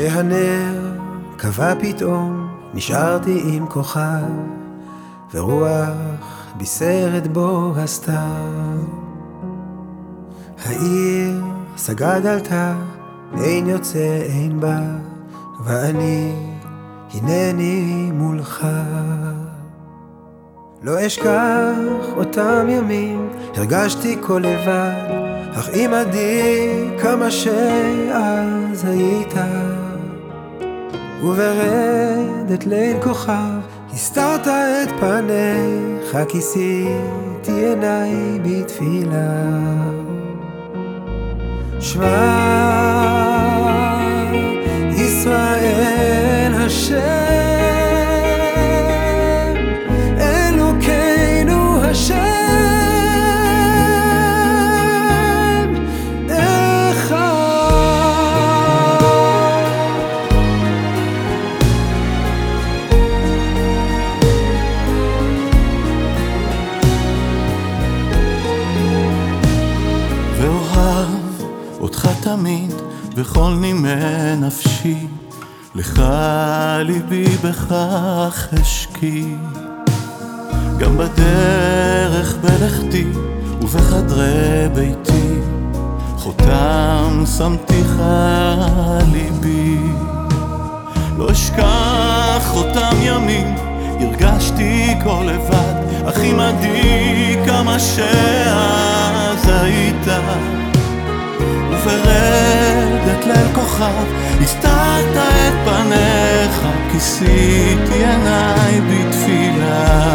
כשהנר קבע פתאום, נשארתי עם כוכב, ורוח בישרת בו הסתיו. העיר סגה דלתה, אין יוצא אין בא, ואני הנני מולך. לא אשכח אותם ימים, הרגשתי כל לבד, אך עמדי כמה שאז היית. וברדת ליל כוכב, הסתרת את פניך, כיסיתי עיניי בתפילה. שמע ישראל השם תמיד בכל נימי נפשי, לך ליבי בכך השקי. גם בדרך בלכתי ובחדרי ביתי, חותם שמתיך ליבי. לא אשכח אותם ימים, הרגשתי כל לבד, אך עמדי כמה שאז היית. ורדת ליל כוכב, הסתרת את פניך, כיסיתי עיניי בתפילה.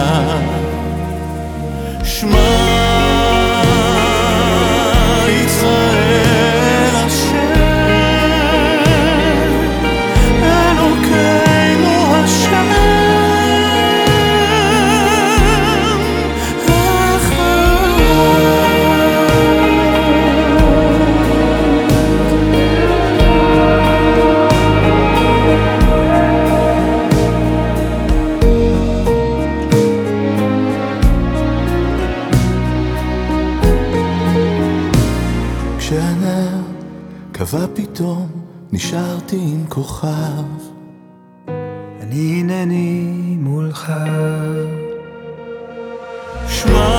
כשהנר קבע פתאום, נשארתי עם כוכב. אני הנני מולך. שמע